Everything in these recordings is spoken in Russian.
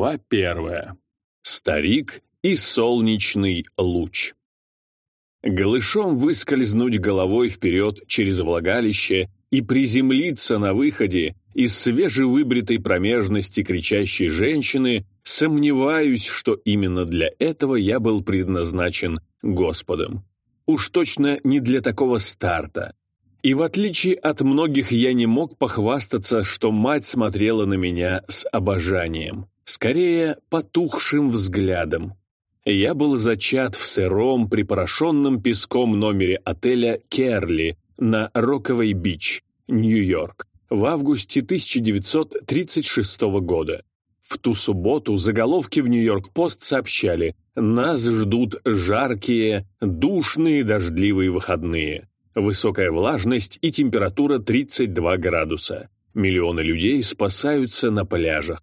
Глава первая. Старик и солнечный луч. Голышом выскользнуть головой вперед через влагалище и приземлиться на выходе из свежевыбритой промежности кричащей женщины, сомневаюсь, что именно для этого я был предназначен Господом. Уж точно не для такого старта. И в отличие от многих я не мог похвастаться, что мать смотрела на меня с обожанием, скорее потухшим взглядом. Я был зачат в сыром, припорошенном песком номере отеля «Керли» на Роковой-Бич, Нью-Йорк, в августе 1936 года. В ту субботу заголовки в Нью-Йорк-Пост сообщали «Нас ждут жаркие, душные дождливые выходные». Высокая влажность и температура 32 градуса. Миллионы людей спасаются на пляжах.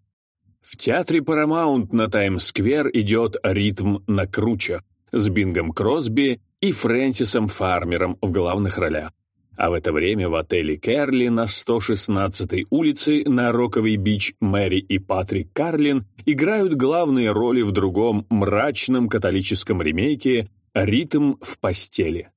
В театре Paramount на Таймс-сквер идет ритм на кручах с Бингом Кросби и Фрэнсисом Фармером в главных ролях. А в это время в отеле Керли на 116-й улице на Роковый-Бич Мэри и Патрик Карлин играют главные роли в другом мрачном католическом ремейке «Ритм в постели».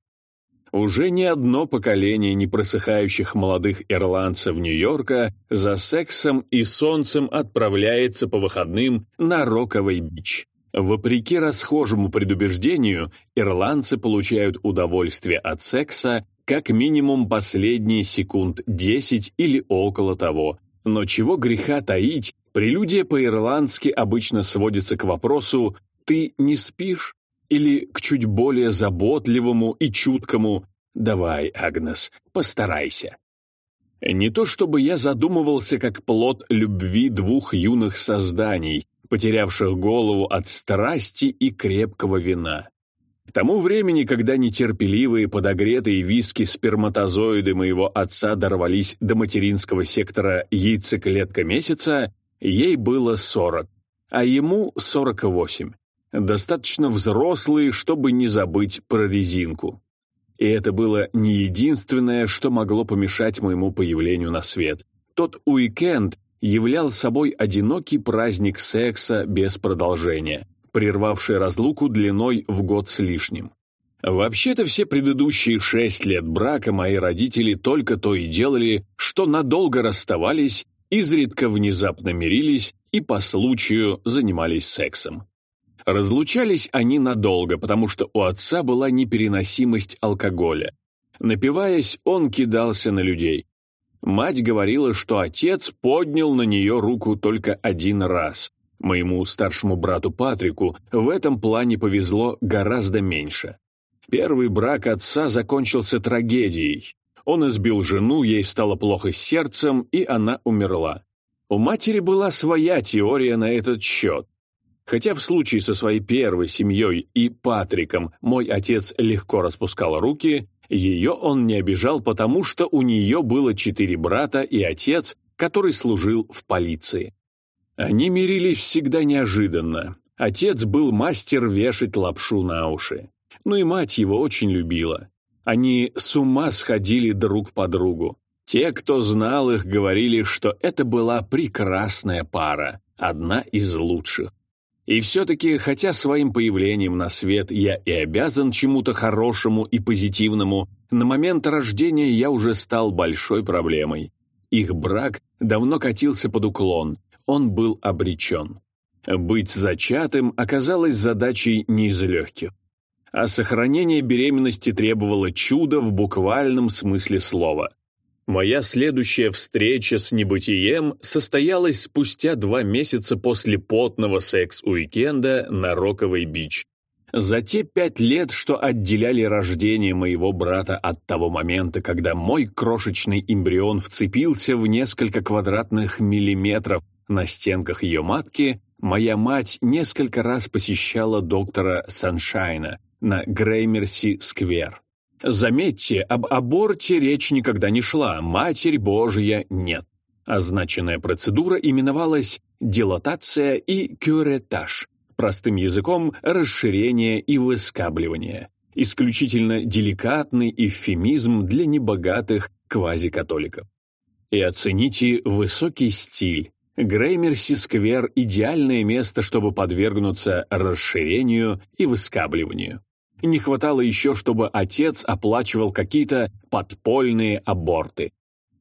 Уже не одно поколение непросыхающих молодых ирландцев Нью-Йорка за сексом и солнцем отправляется по выходным на Роковый бич. Вопреки расхожему предубеждению, ирландцы получают удовольствие от секса как минимум последние секунд 10 или около того. Но чего греха таить, прелюдия по-ирландски обычно сводится к вопросу «ты не спишь?» Или к чуть более заботливому и чуткому «Давай, Агнес, постарайся». Не то чтобы я задумывался как плод любви двух юных созданий, потерявших голову от страсти и крепкого вина. К тому времени, когда нетерпеливые подогретые виски сперматозоиды моего отца дорвались до материнского сектора яйцеклетка месяца, ей было 40, а ему 48 достаточно взрослые, чтобы не забыть про резинку. И это было не единственное, что могло помешать моему появлению на свет. Тот уикенд являл собой одинокий праздник секса без продолжения, прервавший разлуку длиной в год с лишним. Вообще-то все предыдущие шесть лет брака мои родители только то и делали, что надолго расставались, изредка внезапно мирились и по случаю занимались сексом. Разлучались они надолго, потому что у отца была непереносимость алкоголя. Напиваясь, он кидался на людей. Мать говорила, что отец поднял на нее руку только один раз. Моему старшему брату Патрику в этом плане повезло гораздо меньше. Первый брак отца закончился трагедией. Он избил жену, ей стало плохо с сердцем, и она умерла. У матери была своя теория на этот счет. Хотя в случае со своей первой семьей и Патриком мой отец легко распускал руки, ее он не обижал, потому что у нее было четыре брата и отец, который служил в полиции. Они мирились всегда неожиданно. Отец был мастер вешать лапшу на уши. Ну и мать его очень любила. Они с ума сходили друг по другу. Те, кто знал их, говорили, что это была прекрасная пара, одна из лучших. И все-таки, хотя своим появлением на свет я и обязан чему-то хорошему и позитивному, на момент рождения я уже стал большой проблемой. Их брак давно катился под уклон, он был обречен. Быть зачатым оказалось задачей не из легких. А сохранение беременности требовало чуда в буквальном смысле слова. Моя следующая встреча с небытием состоялась спустя два месяца после потного секс-уикенда на Роковой бич. За те пять лет, что отделяли рождение моего брата от того момента, когда мой крошечный эмбрион вцепился в несколько квадратных миллиметров на стенках ее матки, моя мать несколько раз посещала доктора Саншайна на Греймерси-сквер. Заметьте, об аборте речь никогда не шла, Матерь Божья нет. Означенная процедура именовалась дилатация и кюретаж, простым языком расширение и выскабливание. Исключительно деликатный эвфемизм для небогатых квазикатоликов. И оцените высокий стиль. Греймерси-сквер — идеальное место, чтобы подвергнуться расширению и выскабливанию. Не хватало еще, чтобы отец оплачивал какие-то подпольные аборты.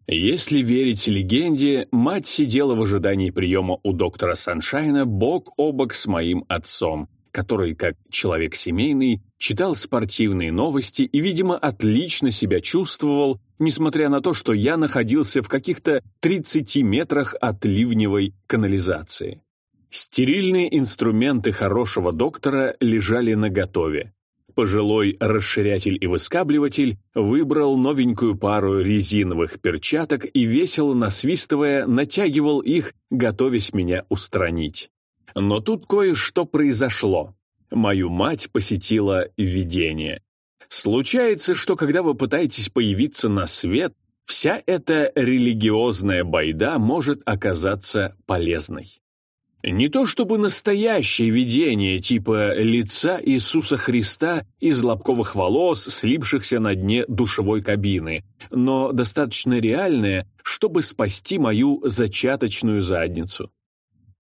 Если верить легенде, мать сидела в ожидании приема у доктора Саншайна бок о бок с моим отцом, который, как человек семейный, читал спортивные новости и, видимо, отлично себя чувствовал, несмотря на то, что я находился в каких-то 30 метрах от ливневой канализации. Стерильные инструменты хорошего доктора лежали наготове. Пожилой расширятель и выскабливатель выбрал новенькую пару резиновых перчаток и, весело насвистывая, натягивал их, готовясь меня устранить. Но тут кое-что произошло. Мою мать посетила видение. Случается, что когда вы пытаетесь появиться на свет, вся эта религиозная байда может оказаться полезной. Не то чтобы настоящее видение типа лица Иисуса Христа из лобковых волос, слипшихся на дне душевой кабины, но достаточно реальное, чтобы спасти мою зачаточную задницу.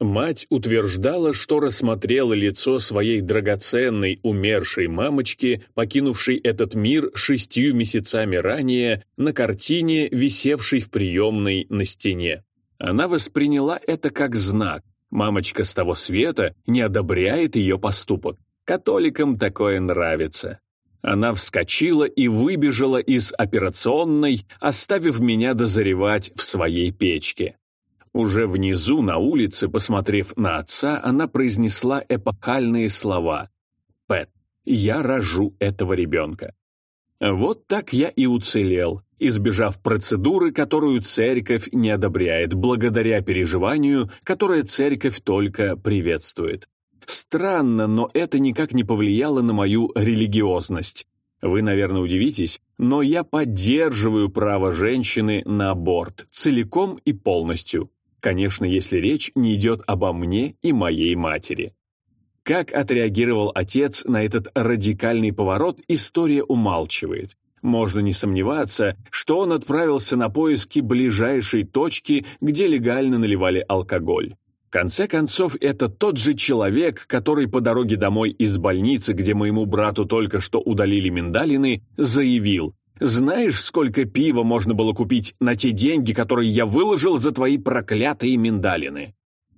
Мать утверждала, что рассмотрела лицо своей драгоценной умершей мамочки, покинувшей этот мир шестью месяцами ранее, на картине, висевшей в приемной на стене. Она восприняла это как знак. Мамочка с того света не одобряет ее поступок. Католикам такое нравится. Она вскочила и выбежала из операционной, оставив меня дозревать в своей печке. Уже внизу, на улице, посмотрев на отца, она произнесла эпохальные слова. «Пэт, я рожу этого ребенка». Вот так я и уцелел, избежав процедуры, которую церковь не одобряет, благодаря переживанию, которое церковь только приветствует. Странно, но это никак не повлияло на мою религиозность. Вы, наверное, удивитесь, но я поддерживаю право женщины на аборт целиком и полностью. Конечно, если речь не идет обо мне и моей матери. Как отреагировал отец на этот радикальный поворот, история умалчивает. Можно не сомневаться, что он отправился на поиски ближайшей точки, где легально наливали алкоголь. В конце концов, это тот же человек, который по дороге домой из больницы, где моему брату только что удалили миндалины, заявил знаешь, сколько пива можно было купить на те деньги, которые я выложил за твои проклятые миндалины?»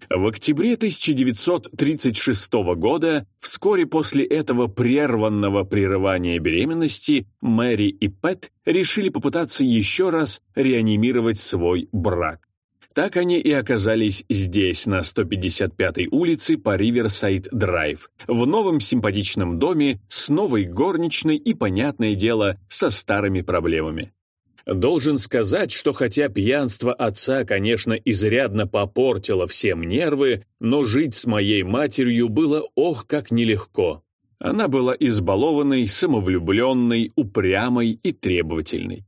В октябре 1936 года, вскоре после этого прерванного прерывания беременности, Мэри и Пэт решили попытаться еще раз реанимировать свой брак. Так они и оказались здесь, на 155-й улице по Риверсайд-Драйв, в новом симпатичном доме с новой горничной и, понятное дело, со старыми проблемами. Должен сказать, что хотя пьянство отца, конечно, изрядно попортило всем нервы, но жить с моей матерью было ох как нелегко. Она была избалованной, самовлюбленной, упрямой и требовательной.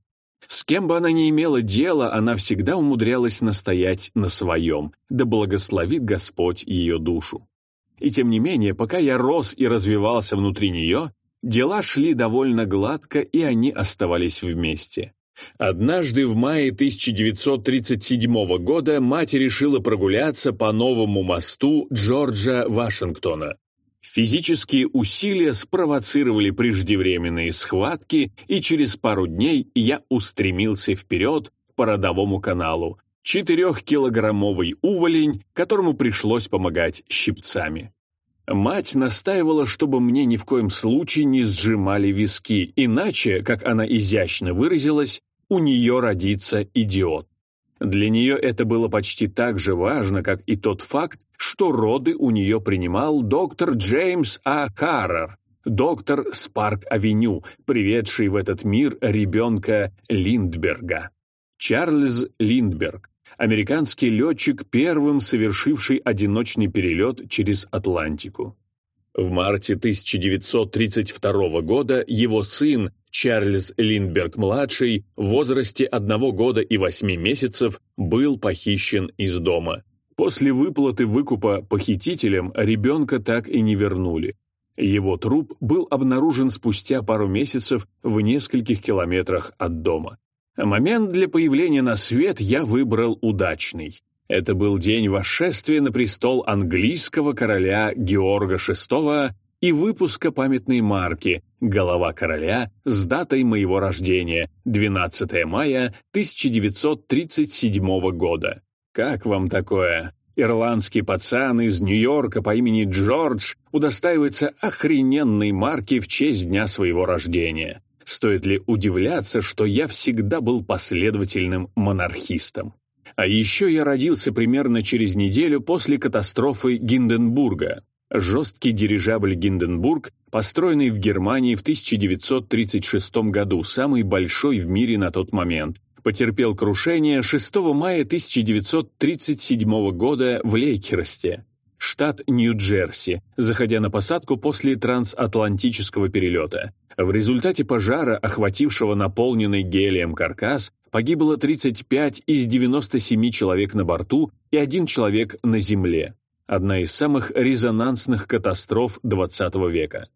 С кем бы она ни имела дело, она всегда умудрялась настоять на своем, да благословит Господь ее душу. И тем не менее, пока я рос и развивался внутри нее, дела шли довольно гладко, и они оставались вместе. Однажды в мае 1937 года мать решила прогуляться по новому мосту Джорджа Вашингтона. Физические усилия спровоцировали преждевременные схватки, и через пару дней я устремился вперед по родовому каналу. Четырехкилограммовый уволень, которому пришлось помогать щипцами. Мать настаивала, чтобы мне ни в коем случае не сжимали виски, иначе, как она изящно выразилась, у нее родится идиот. Для нее это было почти так же важно, как и тот факт, что роды у нее принимал доктор Джеймс А. Каррер, доктор Спарк-авеню, приведший в этот мир ребенка Линдберга. Чарльз Линдберг, американский летчик, первым совершивший одиночный перелет через Атлантику. В марте 1932 года его сын Чарльз Линдберг-младший в возрасте одного года и восьми месяцев был похищен из дома. После выплаты выкупа похитителям ребенка так и не вернули. Его труп был обнаружен спустя пару месяцев в нескольких километрах от дома. Момент для появления на свет я выбрал удачный. Это был день восшествия на престол английского короля Георга VI и выпуска памятной марки «Голова короля» с датой моего рождения, 12 мая 1937 года. Как вам такое? Ирландский пацан из Нью-Йорка по имени Джордж удостаивается охрененной марки в честь дня своего рождения. Стоит ли удивляться, что я всегда был последовательным монархистом? А еще я родился примерно через неделю после катастрофы Гинденбурга. Жесткий дирижабль «Гинденбург», построенный в Германии в 1936 году, самый большой в мире на тот момент, потерпел крушение 6 мая 1937 года в Лейкерсте, штат Нью-Джерси, заходя на посадку после трансатлантического перелета. В результате пожара, охватившего наполненный гелием каркас, погибло 35 из 97 человек на борту и один человек на земле. Одна из самых резонансных катастроф XX века.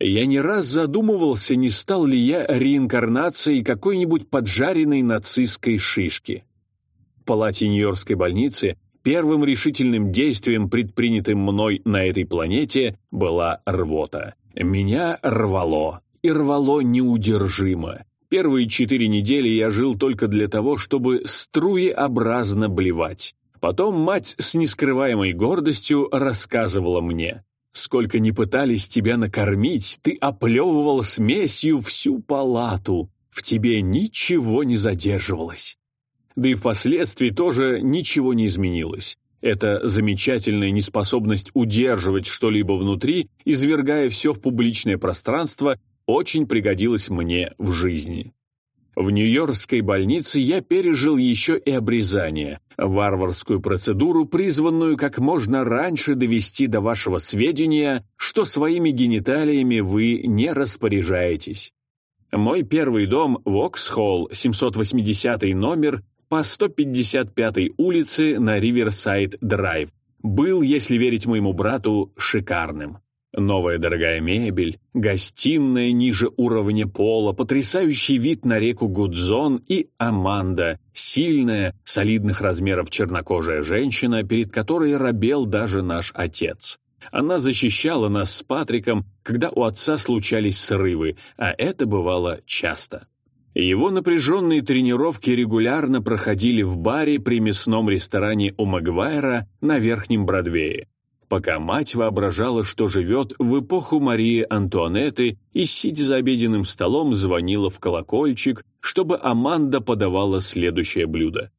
Я не раз задумывался, не стал ли я реинкарнацией какой-нибудь поджаренной нацистской шишки. В палате Нью-Йоркской больницы первым решительным действием, предпринятым мной на этой планете, была рвота. Меня рвало, и рвало неудержимо. Первые четыре недели я жил только для того, чтобы струеобразно блевать. Потом мать с нескрываемой гордостью рассказывала мне. Сколько ни пытались тебя накормить, ты оплевывал смесью всю палату. В тебе ничего не задерживалось. Да и впоследствии тоже ничего не изменилось. Эта замечательная неспособность удерживать что-либо внутри, извергая все в публичное пространство, очень пригодилась мне в жизни. В Нью-Йоркской больнице я пережил еще и обрезание, варварскую процедуру, призванную как можно раньше довести до вашего сведения, что своими гениталиями вы не распоряжаетесь. Мой первый дом в Оксхолл, 780 номер, по 155-й улице на Риверсайд-драйв, был, если верить моему брату, шикарным. Новая дорогая мебель, гостиная ниже уровня пола, потрясающий вид на реку Гудзон и Аманда, сильная, солидных размеров чернокожая женщина, перед которой робел даже наш отец. Она защищала нас с Патриком, когда у отца случались срывы, а это бывало часто. Его напряженные тренировки регулярно проходили в баре при мясном ресторане у Магуайра на Верхнем Бродвее пока мать воображала, что живет в эпоху Марии Антуанетты и, сидя за обеденным столом, звонила в колокольчик, чтобы Аманда подавала следующее блюдо.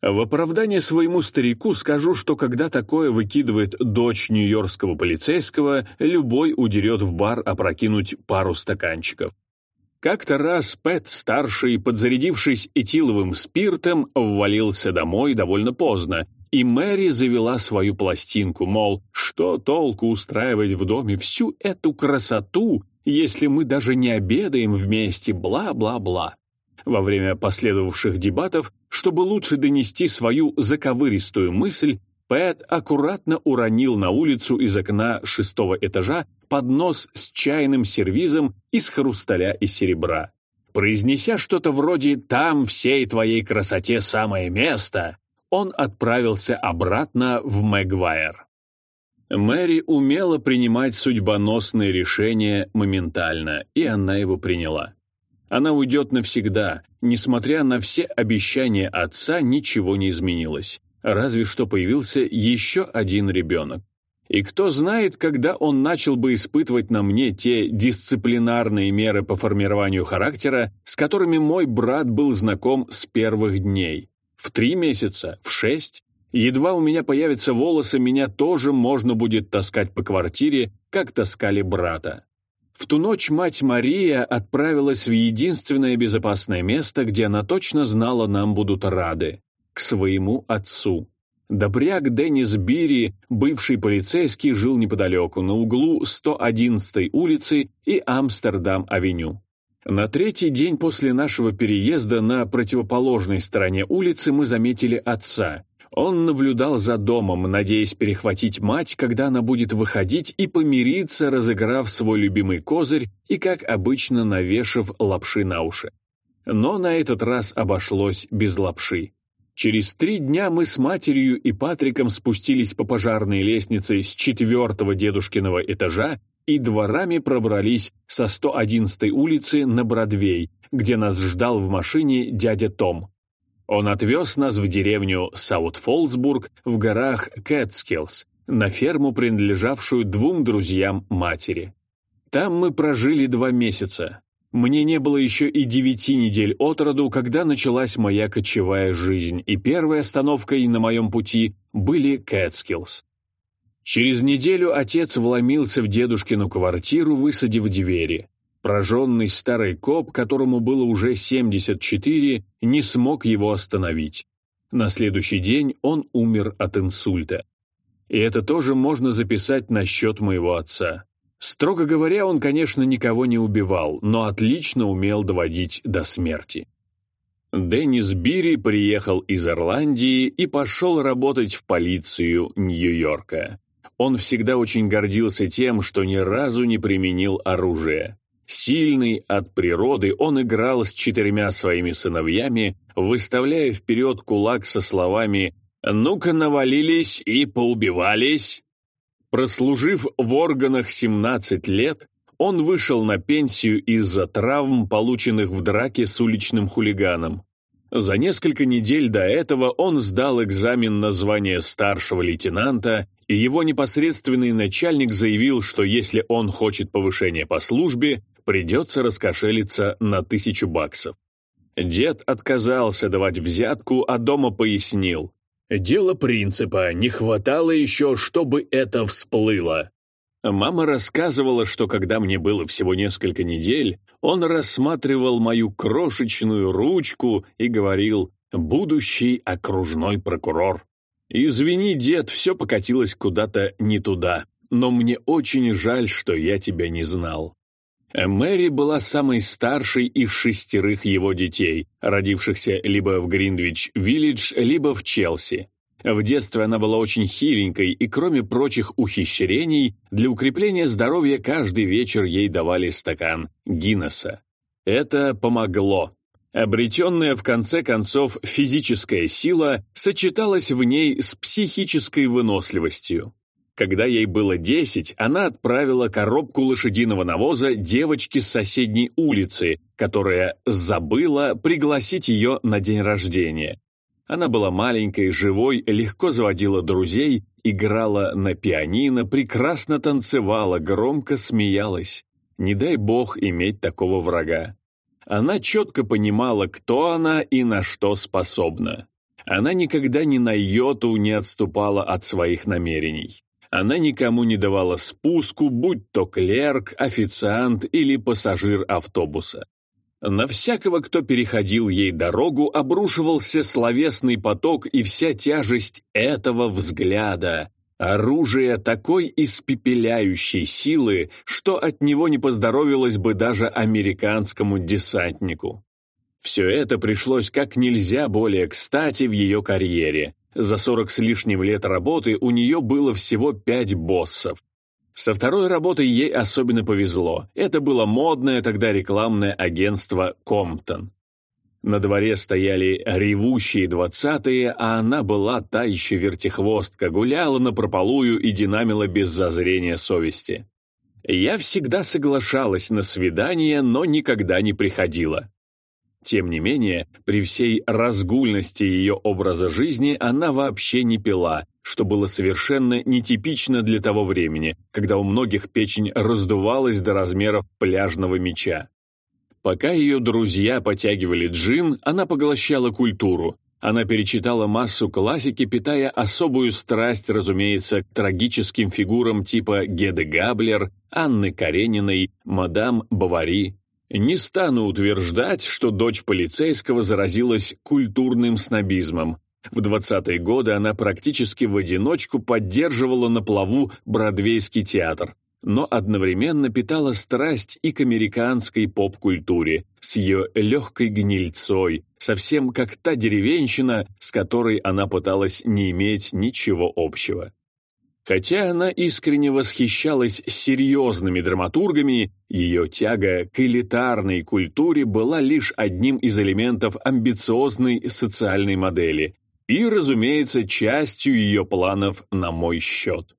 В оправдание своему старику скажу, что когда такое выкидывает дочь нью-йоркского полицейского, любой удерет в бар опрокинуть пару стаканчиков. Как-то раз Пэт, старший, подзарядившись этиловым спиртом, ввалился домой довольно поздно и Мэри завела свою пластинку, мол, что толку устраивать в доме всю эту красоту, если мы даже не обедаем вместе, бла-бла-бла. Во время последовавших дебатов, чтобы лучше донести свою заковыристую мысль, Пэт аккуратно уронил на улицу из окна шестого этажа поднос с чайным сервизом из хрусталя и серебра. Произнеся что-то вроде «там всей твоей красоте самое место», он отправился обратно в Мэгвайр. Мэри умела принимать судьбоносные решения моментально, и она его приняла. Она уйдет навсегда, несмотря на все обещания отца, ничего не изменилось, разве что появился еще один ребенок. И кто знает, когда он начал бы испытывать на мне те дисциплинарные меры по формированию характера, с которыми мой брат был знаком с первых дней. В три месяца, в шесть. Едва у меня появятся волосы, меня тоже можно будет таскать по квартире, как таскали брата. В ту ночь мать Мария отправилась в единственное безопасное место, где она точно знала, нам будут рады — к своему отцу. Добряк Деннис Бири, бывший полицейский, жил неподалеку, на углу 111-й улицы и Амстердам-авеню. На третий день после нашего переезда на противоположной стороне улицы мы заметили отца. Он наблюдал за домом, надеясь перехватить мать, когда она будет выходить и помириться, разыграв свой любимый козырь и, как обычно, навешав лапши на уши. Но на этот раз обошлось без лапши. Через три дня мы с матерью и Патриком спустились по пожарной лестнице с четвертого дедушкиного этажа и дворами пробрались со 111-й улицы на Бродвей, где нас ждал в машине дядя Том. Он отвез нас в деревню Саут-Фолсбург в горах Кэтскиллс, на ферму, принадлежавшую двум друзьям матери. Там мы прожили два месяца. Мне не было еще и девяти недель от роду, когда началась моя кочевая жизнь, и первой остановкой на моем пути были Кэтскиллс. Через неделю отец вломился в дедушкину квартиру, высадив двери. Прожженный старый коп, которому было уже 74, не смог его остановить. На следующий день он умер от инсульта. И это тоже можно записать на счет моего отца. Строго говоря, он, конечно, никого не убивал, но отлично умел доводить до смерти. Деннис Бири приехал из Ирландии и пошел работать в полицию Нью-Йорка. Он всегда очень гордился тем, что ни разу не применил оружие. Сильный от природы, он играл с четырьмя своими сыновьями, выставляя вперед кулак со словами «Ну-ка навалились и поубивались». Прослужив в органах 17 лет, он вышел на пенсию из-за травм, полученных в драке с уличным хулиганом. За несколько недель до этого он сдал экзамен на звание старшего лейтенанта, и его непосредственный начальник заявил, что если он хочет повышения по службе, придется раскошелиться на тысячу баксов. Дед отказался давать взятку, а дома пояснил. Дело принципа, не хватало еще, чтобы это всплыло. Мама рассказывала, что когда мне было всего несколько недель, он рассматривал мою крошечную ручку и говорил «будущий окружной прокурор». «Извини, дед, все покатилось куда-то не туда, но мне очень жаль, что я тебя не знал». Мэри была самой старшей из шестерых его детей, родившихся либо в Гринвич-Виллидж, либо в Челси. В детстве она была очень хиленькой, и кроме прочих ухищрений, для укрепления здоровья каждый вечер ей давали стакан Гиннесса. Это помогло. Обретенная в конце концов физическая сила сочеталась в ней с психической выносливостью. Когда ей было десять, она отправила коробку лошадиного навоза девочке с соседней улицы, которая забыла пригласить ее на день рождения. Она была маленькой, живой, легко заводила друзей, играла на пианино, прекрасно танцевала, громко смеялась. Не дай бог иметь такого врага. Она четко понимала, кто она и на что способна. Она никогда ни на йоту не отступала от своих намерений. Она никому не давала спуску, будь то клерк, официант или пассажир автобуса. На всякого, кто переходил ей дорогу, обрушивался словесный поток и вся тяжесть этого взгляда. Оружие такой испепеляющей силы, что от него не поздоровилось бы даже американскому десантнику. Все это пришлось как нельзя более кстати в ее карьере. За сорок с лишним лет работы у нее было всего пять боссов. Со второй работой ей особенно повезло. Это было модное тогда рекламное агентство «Комптон». На дворе стояли ревущие двадцатые, а она была та еще вертихвостка, гуляла на прополую и динамила без зазрения совести. Я всегда соглашалась на свидание, но никогда не приходила. Тем не менее, при всей разгульности ее образа жизни она вообще не пила, что было совершенно нетипично для того времени, когда у многих печень раздувалась до размеров пляжного мяча. Пока ее друзья потягивали джин, она поглощала культуру. Она перечитала массу классики, питая особую страсть, разумеется, к трагическим фигурам типа Геды Габлер, Анны Карениной, мадам Бавари, не стану утверждать, что дочь полицейского заразилась культурным снобизмом. В 20-е годы она практически в одиночку поддерживала на плаву Бродвейский театр, но одновременно питала страсть и к американской поп-культуре с ее легкой гнильцой, совсем как та деревенщина, с которой она пыталась не иметь ничего общего. Хотя она искренне восхищалась серьезными драматургами, ее тяга к элитарной культуре была лишь одним из элементов амбициозной социальной модели, и, разумеется, частью ее планов на мой счет.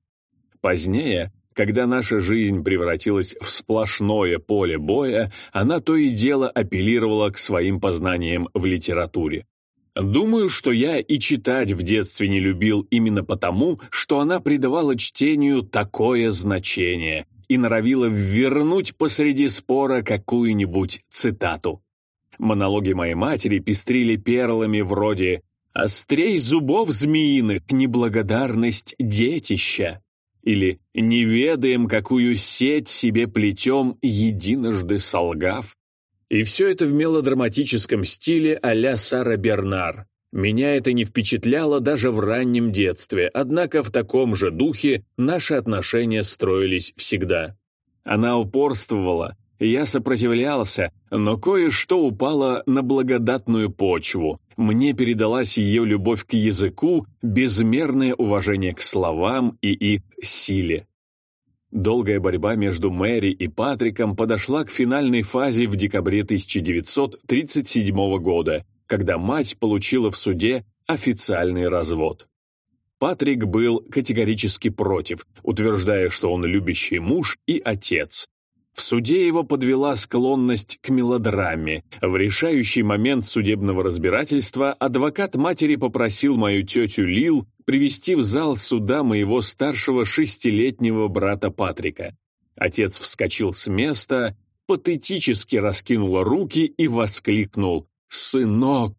Позднее, когда наша жизнь превратилась в сплошное поле боя, она то и дело апеллировала к своим познаниям в литературе. Думаю, что я и читать в детстве не любил именно потому, что она придавала чтению такое значение и норовила вернуть посреди спора какую-нибудь цитату. Монологи моей матери пестрили перлами вроде «Острей зубов змеиных, неблагодарность детища» или «Не ведаем, какую сеть себе плетем, единожды солгав». И все это в мелодраматическом стиле а-ля Сара Бернар. Меня это не впечатляло даже в раннем детстве, однако в таком же духе наши отношения строились всегда. Она упорствовала, я сопротивлялся, но кое-что упало на благодатную почву. Мне передалась ее любовь к языку, безмерное уважение к словам и их силе. Долгая борьба между Мэри и Патриком подошла к финальной фазе в декабре 1937 года, когда мать получила в суде официальный развод. Патрик был категорически против, утверждая, что он любящий муж и отец. В суде его подвела склонность к мелодраме. В решающий момент судебного разбирательства адвокат матери попросил мою тетю Лил привести в зал суда моего старшего шестилетнего брата Патрика. Отец вскочил с места, патетически раскинул руки и воскликнул «Сынок!».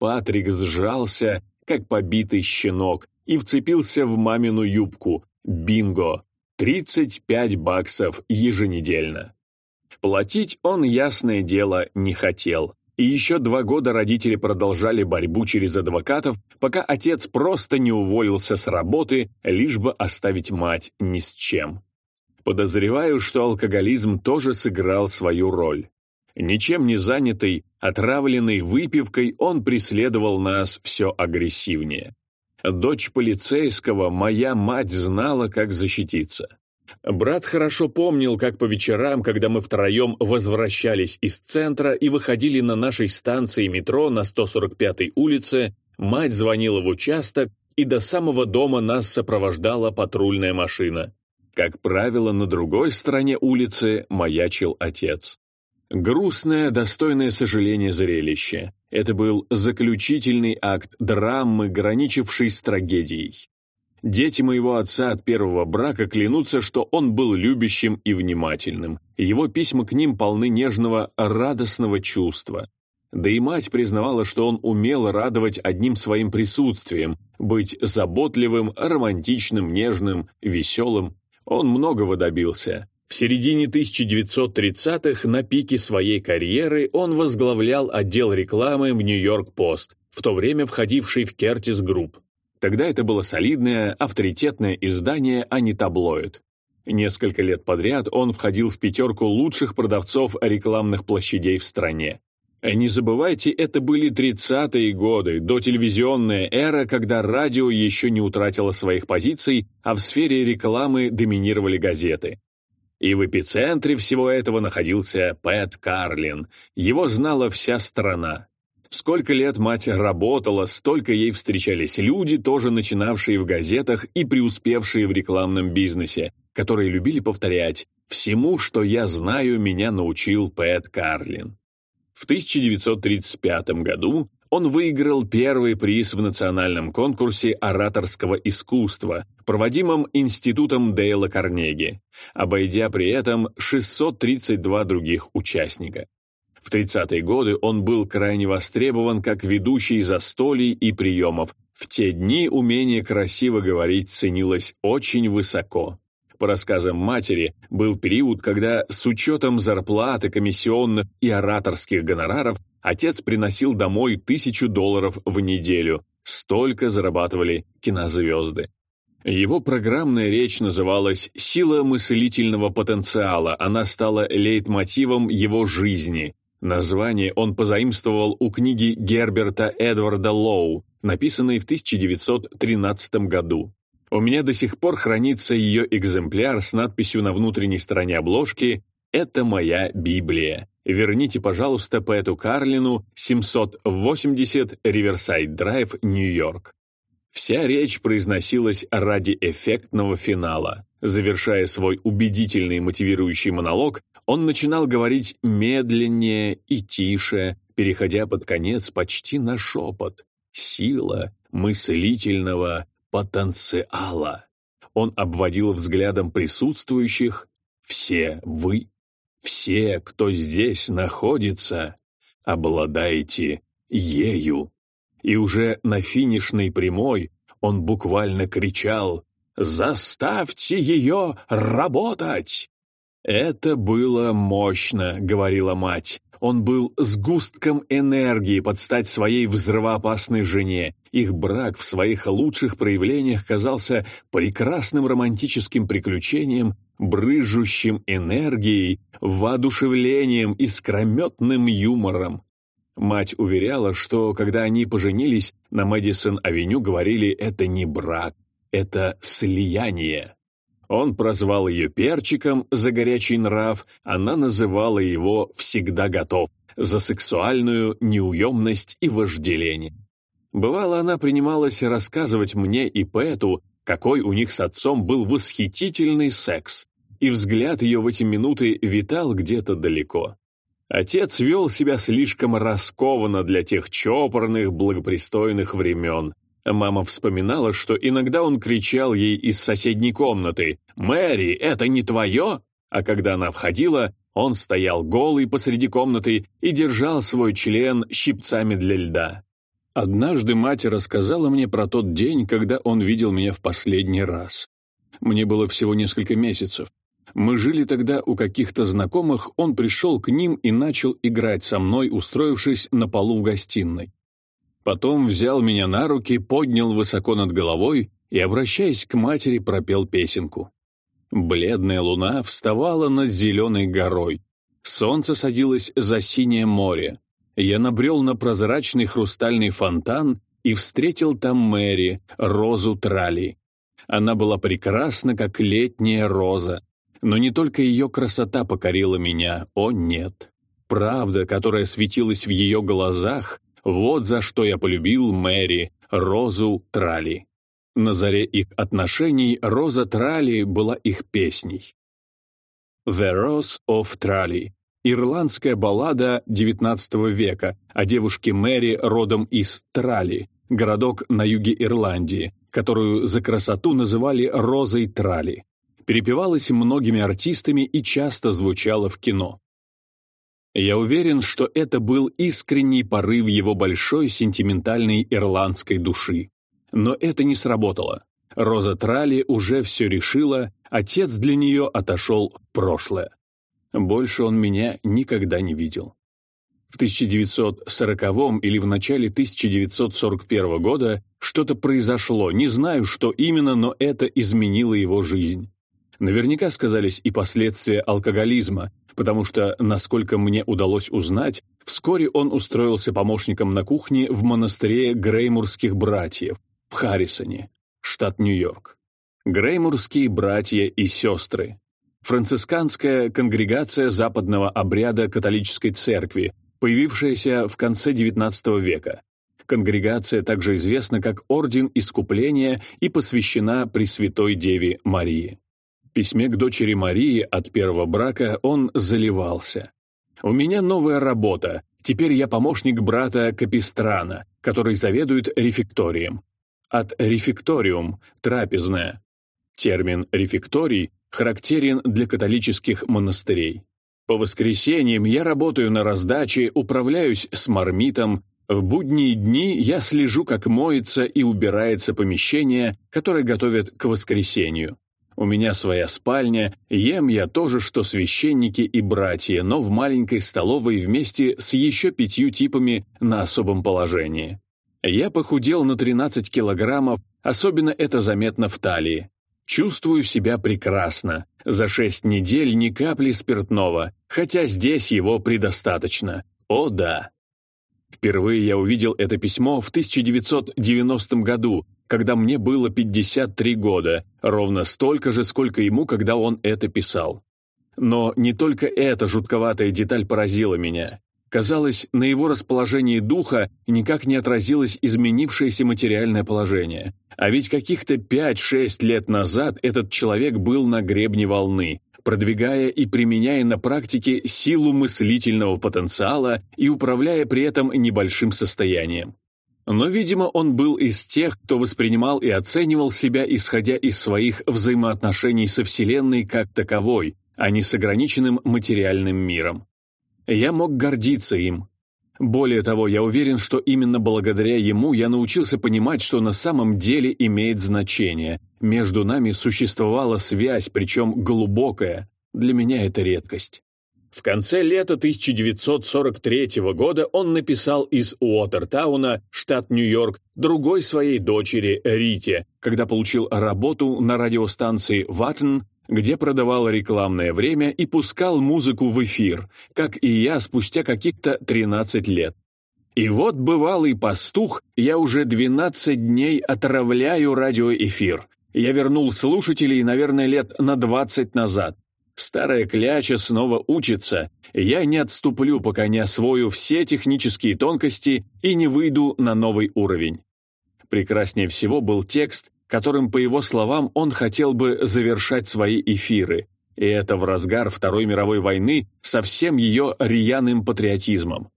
Патрик сжался, как побитый щенок, и вцепился в мамину юбку. Бинго! 35 баксов еженедельно. Платить он, ясное дело, не хотел. И еще два года родители продолжали борьбу через адвокатов, пока отец просто не уволился с работы, лишь бы оставить мать ни с чем. Подозреваю, что алкоголизм тоже сыграл свою роль. Ничем не занятый, отравленный выпивкой, он преследовал нас все агрессивнее. Дочь полицейского, моя мать знала, как защититься. Брат хорошо помнил, как по вечерам, когда мы втроем возвращались из центра и выходили на нашей станции метро на 145-й улице, мать звонила в участок, и до самого дома нас сопровождала патрульная машина. Как правило, на другой стороне улицы маячил отец. Грустное, достойное сожаления зрелище. Это был заключительный акт драмы, граничивший с трагедией. Дети моего отца от первого брака клянутся, что он был любящим и внимательным. Его письма к ним полны нежного, радостного чувства. Да и мать признавала, что он умел радовать одним своим присутствием, быть заботливым, романтичным, нежным, веселым. Он многого добился. В середине 1930-х на пике своей карьеры он возглавлял отдел рекламы в New York Post, в то время входивший в Curtis Group. Тогда это было солидное, авторитетное издание, а не таблоид. Несколько лет подряд он входил в пятерку лучших продавцов рекламных площадей в стране. Не забывайте, это были 30-е годы, до телевизионная эра, когда радио еще не утратило своих позиций, а в сфере рекламы доминировали газеты. И в эпицентре всего этого находился Пэт Карлин. Его знала вся страна. Сколько лет мать работала, столько ей встречались люди, тоже начинавшие в газетах и преуспевшие в рекламном бизнесе, которые любили повторять «Всему, что я знаю, меня научил Пэт Карлин». В 1935 году он выиграл первый приз в национальном конкурсе ораторского искусства, проводимом Институтом Дейла Карнеги, обойдя при этом 632 других участника. В 30-е годы он был крайне востребован как ведущий застолий и приемов. В те дни умение красиво говорить ценилось очень высоко. По рассказам матери, был период, когда с учетом зарплаты, комиссионных и ораторских гонораров отец приносил домой тысячу долларов в неделю. Столько зарабатывали кинозвезды. Его программная речь называлась «Сила мыслительного потенциала», она стала лейтмотивом его жизни. Название он позаимствовал у книги Герберта Эдварда Лоу, написанной в 1913 году. У меня до сих пор хранится ее экземпляр с надписью на внутренней стороне обложки «Это моя Библия». Верните, пожалуйста, Пэту Карлину 780 Риверсайд Драйв, Нью-Йорк. Вся речь произносилась ради эффектного финала. Завершая свой убедительный мотивирующий монолог, он начинал говорить медленнее и тише, переходя под конец почти на шепот. Сила мыслительного потенциала. Он обводил взглядом присутствующих. Все вы, все, кто здесь находится, обладаете ею. И уже на финишной прямой он буквально кричал «Заставьте ее работать!» «Это было мощно», — говорила мать. Он был сгустком энергии под стать своей взрывоопасной жене. Их брак в своих лучших проявлениях казался прекрасным романтическим приключением, брыжущим энергией, воодушевлением и скрометным юмором. Мать уверяла, что когда они поженились, на Мэдисон-авеню говорили «это не брак, это слияние». Он прозвал ее перчиком за горячий нрав, она называла его «всегда готов» за сексуальную неуемность и вожделение. Бывало, она принималась рассказывать мне и Пэту, какой у них с отцом был восхитительный секс, и взгляд ее в эти минуты витал где-то далеко. Отец вел себя слишком раскованно для тех чопорных, благопристойных времен, Мама вспоминала, что иногда он кричал ей из соседней комнаты «Мэри, это не твое?» А когда она входила, он стоял голый посреди комнаты и держал свой член щипцами для льда. Однажды мать рассказала мне про тот день, когда он видел меня в последний раз. Мне было всего несколько месяцев. Мы жили тогда у каких-то знакомых, он пришел к ним и начал играть со мной, устроившись на полу в гостиной. Потом взял меня на руки, поднял высоко над головой и, обращаясь к матери, пропел песенку. Бледная луна вставала над зеленой горой. Солнце садилось за синее море. Я набрел на прозрачный хрустальный фонтан и встретил там Мэри, розу Трали. Она была прекрасна, как летняя роза. Но не только ее красота покорила меня, о нет. Правда, которая светилась в ее глазах, вот за что я полюбил Мэри, Розу Трали. На заре их отношений Роза Трали была их песней. «The Rose of Trally» — ирландская баллада XIX века о девушке Мэри родом из Трали, городок на юге Ирландии, которую за красоту называли Розой Трали. Перепевалась многими артистами и часто звучала в кино. Я уверен, что это был искренний порыв его большой сентиментальной ирландской души. Но это не сработало. Роза Трали уже все решила, отец для нее отошел в прошлое. Больше он меня никогда не видел. В 1940 или в начале 1941 года что-то произошло, не знаю, что именно, но это изменило его жизнь. Наверняка сказались и последствия алкоголизма, потому что, насколько мне удалось узнать, вскоре он устроился помощником на кухне в монастыре Греймурских братьев в Харрисоне, штат Нью-Йорк. Греймурские братья и сестры. Францисканская конгрегация западного обряда католической церкви, появившаяся в конце XIX века. Конгрегация также известна как Орден Искупления и посвящена Пресвятой Деве Марии письме к дочери Марии от первого брака он заливался. «У меня новая работа. Теперь я помощник брата Капистрана, который заведует рефекторием. От рефекториум – трапезная. Термин «рефекторий» характерен для католических монастырей. По воскресеньям я работаю на раздаче, управляюсь с мармитом. В будние дни я слежу, как моется и убирается помещение, которое готовят к воскресенью. У меня своя спальня, ем я тоже, что священники и братья, но в маленькой столовой вместе с еще пятью типами на особом положении. Я похудел на 13 килограммов, особенно это заметно в талии. Чувствую себя прекрасно. За шесть недель ни капли спиртного, хотя здесь его предостаточно. О да. Впервые я увидел это письмо в 1990 году, когда мне было 53 года, ровно столько же, сколько ему, когда он это писал. Но не только эта жутковатая деталь поразила меня. Казалось, на его расположении духа никак не отразилось изменившееся материальное положение. А ведь каких-то 5-6 лет назад этот человек был на гребне волны, продвигая и применяя на практике силу мыслительного потенциала и управляя при этом небольшим состоянием. Но, видимо, он был из тех, кто воспринимал и оценивал себя, исходя из своих взаимоотношений со Вселенной как таковой, а не с ограниченным материальным миром. Я мог гордиться им. Более того, я уверен, что именно благодаря ему я научился понимать, что на самом деле имеет значение. Между нами существовала связь, причем глубокая. Для меня это редкость. В конце лета 1943 года он написал из Уотертауна, штат Нью-Йорк, другой своей дочери Рите, когда получил работу на радиостанции «Ваттен», где продавал рекламное время и пускал музыку в эфир, как и я спустя каких-то 13 лет. И вот, бывалый пастух, я уже 12 дней отравляю радиоэфир. Я вернул слушателей, наверное, лет на 20 назад. Старая кляча снова учится, я не отступлю, пока не освою все технические тонкости и не выйду на новый уровень. Прекраснее всего был текст, которым, по его словам, он хотел бы завершать свои эфиры, и это в разгар Второй мировой войны со всем ее рьяным патриотизмом.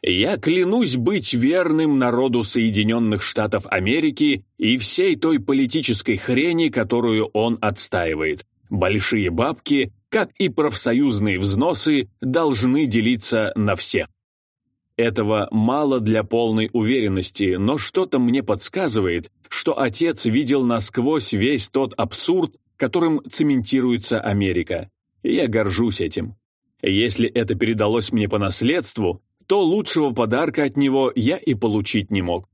«Я клянусь быть верным народу Соединенных Штатов Америки и всей той политической хрени, которую он отстаивает. Большие бабки, как и профсоюзные взносы, должны делиться на всех. Этого мало для полной уверенности, но что-то мне подсказывает, что отец видел насквозь весь тот абсурд, которым цементируется Америка. Я горжусь этим. Если это передалось мне по наследству, то лучшего подарка от него я и получить не мог.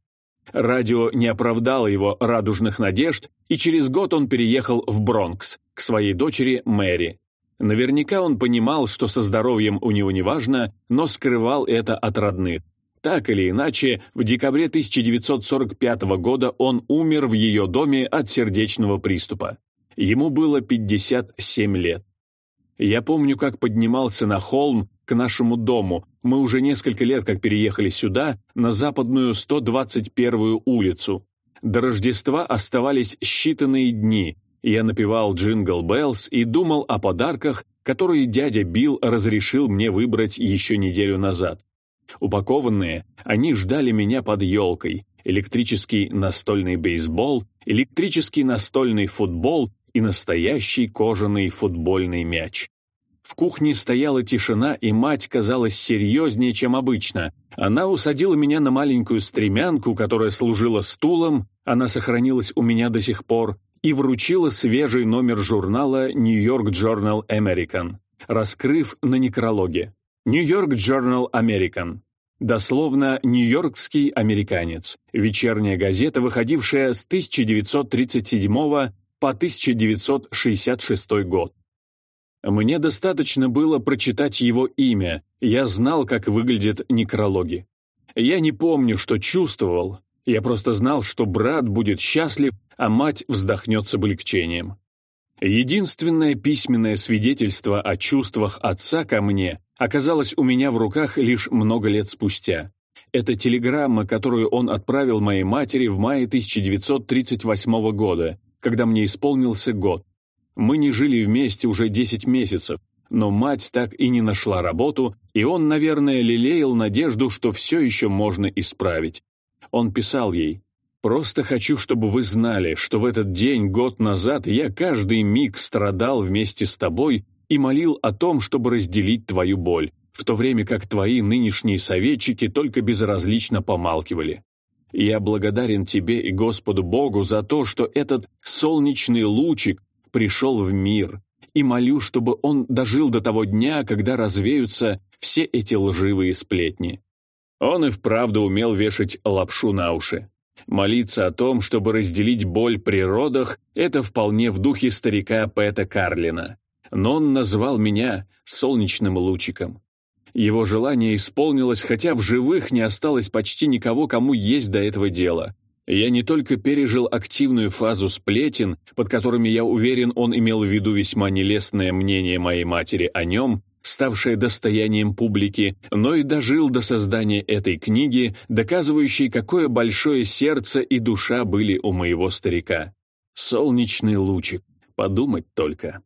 Радио не оправдало его радужных надежд, и через год он переехал в Бронкс, к своей дочери Мэри. Наверняка он понимал, что со здоровьем у него не важно, но скрывал это от родных. Так или иначе, в декабре 1945 года он умер в ее доме от сердечного приступа. Ему было 57 лет. Я помню, как поднимался на холм к нашему дому. Мы уже несколько лет как переехали сюда, на западную 121-ю улицу. До Рождества оставались считанные дни, я напевал «Jingle Bells» и думал о подарках, которые дядя Билл разрешил мне выбрать еще неделю назад. Упакованные, они ждали меня под елкой. Электрический настольный бейсбол, электрический настольный футбол и настоящий кожаный футбольный мяч. В кухне стояла тишина, и мать казалась серьезнее, чем обычно. Она усадила меня на маленькую стремянку, которая служила стулом, она сохранилась у меня до сих пор, и вручила свежий номер журнала New York Journal American, раскрыв на некрологе. New York Journal American. Дословно «Нью-Йоркский американец», вечерняя газета, выходившая с 1937 по 1966 год. Мне достаточно было прочитать его имя, я знал, как выглядят некрологи. Я не помню, что чувствовал, я просто знал, что брат будет счастлив, а мать вздохнет с облегчением. Единственное письменное свидетельство о чувствах отца ко мне оказалось у меня в руках лишь много лет спустя. Это телеграмма, которую он отправил моей матери в мае 1938 года, когда мне исполнился год. Мы не жили вместе уже 10 месяцев, но мать так и не нашла работу, и он, наверное, лелеял надежду, что все еще можно исправить. Он писал ей, Просто хочу, чтобы вы знали, что в этот день, год назад, я каждый миг страдал вместе с тобой и молил о том, чтобы разделить твою боль, в то время как твои нынешние советчики только безразлично помалкивали. Я благодарен тебе и Господу Богу за то, что этот солнечный лучик пришел в мир, и молю, чтобы он дожил до того дня, когда развеются все эти лживые сплетни. Он и вправду умел вешать лапшу на уши. Молиться о том, чтобы разделить боль при родах, это вполне в духе старика Пэта Карлина. Но он назвал меня солнечным лучиком. Его желание исполнилось, хотя в живых не осталось почти никого, кому есть до этого дело. Я не только пережил активную фазу сплетен, под которыми, я уверен, он имел в виду весьма нелестное мнение моей матери о нем, ставшее достоянием публики, но и дожил до создания этой книги, доказывающей, какое большое сердце и душа были у моего старика. Солнечный лучик, подумать только.